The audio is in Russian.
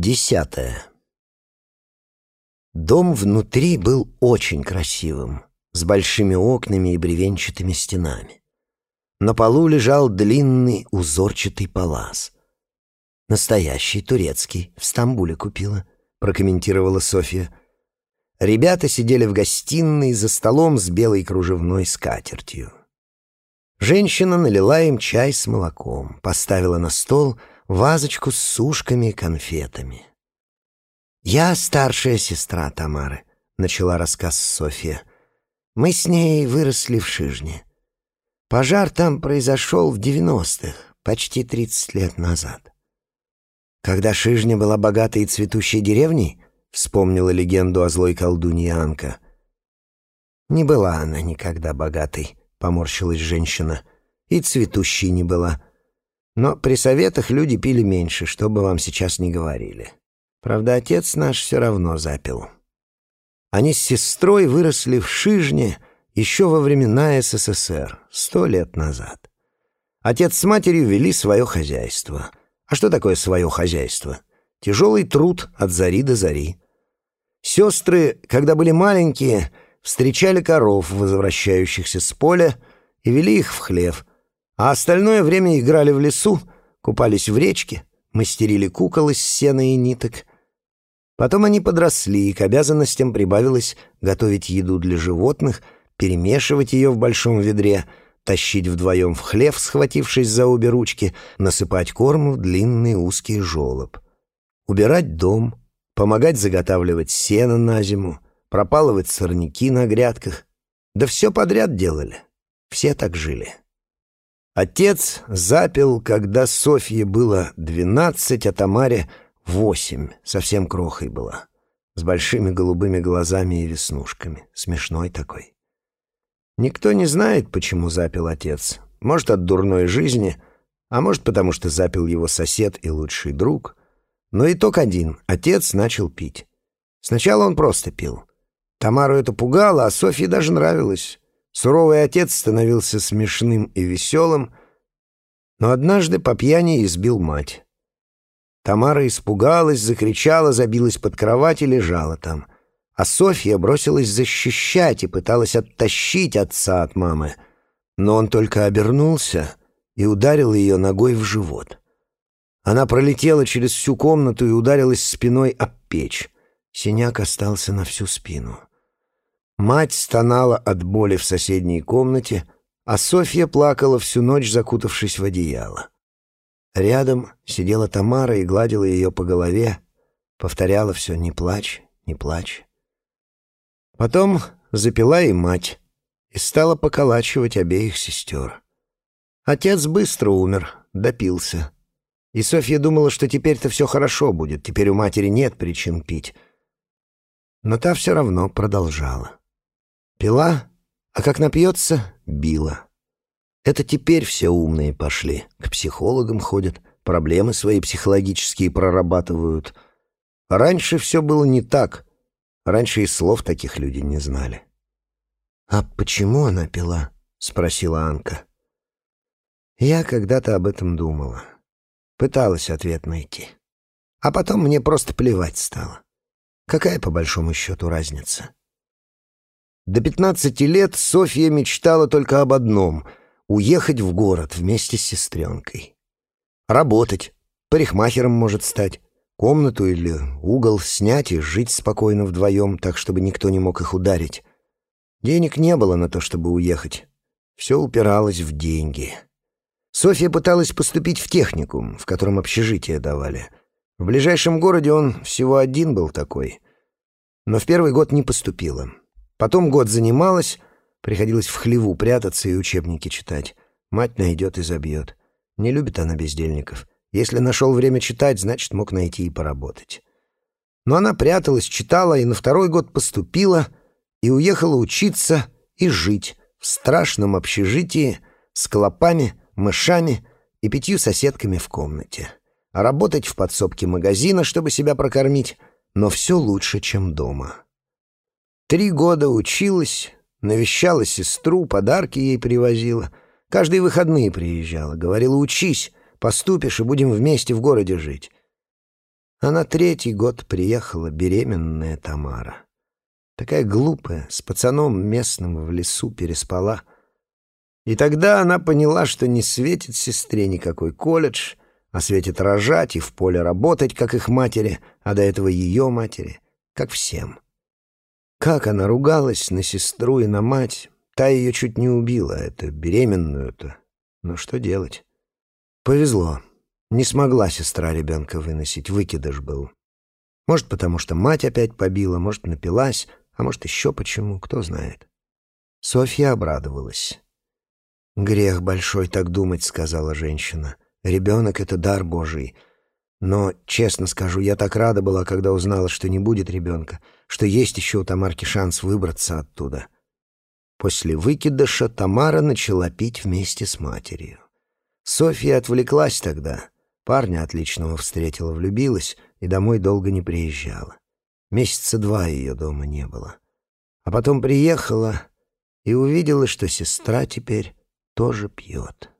Десятое. Дом внутри был очень красивым, с большими окнами и бревенчатыми стенами. На полу лежал длинный узорчатый палас. «Настоящий, турецкий, в Стамбуле купила», — прокомментировала Софья. Ребята сидели в гостиной за столом с белой кружевной скатертью. Женщина налила им чай с молоком, поставила на стол — вазочку с сушками и конфетами. «Я старшая сестра Тамары», — начала рассказ Софья. «Мы с ней выросли в Шижне. Пожар там произошел в девяностых, почти тридцать лет назад. Когда Шижня была богатой и цветущей деревней, вспомнила легенду о злой колдунье Анка. «Не была она никогда богатой», — поморщилась женщина, — «и цветущей не была». Но при советах люди пили меньше, что бы вам сейчас ни говорили. Правда, отец наш все равно запил. Они с сестрой выросли в Шижне еще во времена СССР, сто лет назад. Отец с матерью вели свое хозяйство. А что такое свое хозяйство? Тяжелый труд от зари до зари. Сестры, когда были маленькие, встречали коров, возвращающихся с поля, и вели их в хлев, а остальное время играли в лесу, купались в речке, мастерили кукол из сена и ниток. Потом они подросли, и к обязанностям прибавилось готовить еду для животных, перемешивать ее в большом ведре, тащить вдвоем в хлев, схватившись за обе ручки, насыпать корм в длинный узкий желоб. Убирать дом, помогать заготавливать сено на зиму, пропалывать сорняки на грядках. Да все подряд делали. Все так жили. Отец запил, когда Софье было двенадцать, а Тамаре восемь, совсем крохой была, с большими голубыми глазами и веснушками, смешной такой. Никто не знает, почему запил отец. Может, от дурной жизни, а может, потому что запил его сосед и лучший друг. Но итог один — отец начал пить. Сначала он просто пил. Тамару это пугало, а Софье даже нравилось. Суровый отец становился смешным и веселым, но однажды по пьяни избил мать. Тамара испугалась, закричала, забилась под кровать и лежала там. А Софья бросилась защищать и пыталась оттащить отца от мамы. Но он только обернулся и ударил ее ногой в живот. Она пролетела через всю комнату и ударилась спиной об печь. Синяк остался на всю спину. Мать стонала от боли в соседней комнате, а Софья плакала всю ночь, закутавшись в одеяло. Рядом сидела Тамара и гладила ее по голове, повторяла все «не плачь, не плачь». Потом запила и мать и стала поколачивать обеих сестер. Отец быстро умер, допился. И Софья думала, что теперь-то все хорошо будет, теперь у матери нет причин пить. Но та все равно продолжала. Пила, а как напьется — била. Это теперь все умные пошли, к психологам ходят, проблемы свои психологические прорабатывают. Раньше все было не так. Раньше и слов таких люди не знали. «А почему она пила?» — спросила Анка. Я когда-то об этом думала. Пыталась ответ найти. А потом мне просто плевать стало. Какая, по большому счету, разница? До пятнадцати лет Софья мечтала только об одном — уехать в город вместе с сестренкой. Работать, парикмахером может стать, комнату или угол снять и жить спокойно вдвоем, так, чтобы никто не мог их ударить. Денег не было на то, чтобы уехать. Все упиралось в деньги. Софья пыталась поступить в техникум, в котором общежитие давали. В ближайшем городе он всего один был такой. Но в первый год не поступила. Потом год занималась, приходилось в хлеву прятаться и учебники читать. Мать найдет и забьет. Не любит она бездельников. Если нашел время читать, значит, мог найти и поработать. Но она пряталась, читала и на второй год поступила и уехала учиться и жить в страшном общежитии с клопами, мышами и пятью соседками в комнате. Работать в подсобке магазина, чтобы себя прокормить, но все лучше, чем дома. Три года училась, навещала сестру, подарки ей привозила. Каждые выходные приезжала, говорила «учись, поступишь и будем вместе в городе жить». А на третий год приехала беременная Тамара. Такая глупая, с пацаном местным в лесу переспала. И тогда она поняла, что не светит сестре никакой колледж, а светит рожать и в поле работать, как их матери, а до этого ее матери, как всем. Как она ругалась на сестру и на мать, та ее чуть не убила, это беременную-то. Но что делать? Повезло. Не смогла сестра ребенка выносить, выкидыш был. Может, потому что мать опять побила, может, напилась, а может, еще почему, кто знает. Софья обрадовалась. «Грех большой так думать», — сказала женщина. «Ребенок — это дар Божий. Но, честно скажу, я так рада была, когда узнала, что не будет ребенка, что есть еще у Тамарки шанс выбраться оттуда». После выкидыша Тамара начала пить вместе с матерью. Софья отвлеклась тогда. Парня отличного встретила, влюбилась и домой долго не приезжала. Месяца два ее дома не было. А потом приехала и увидела, что сестра теперь тоже пьет.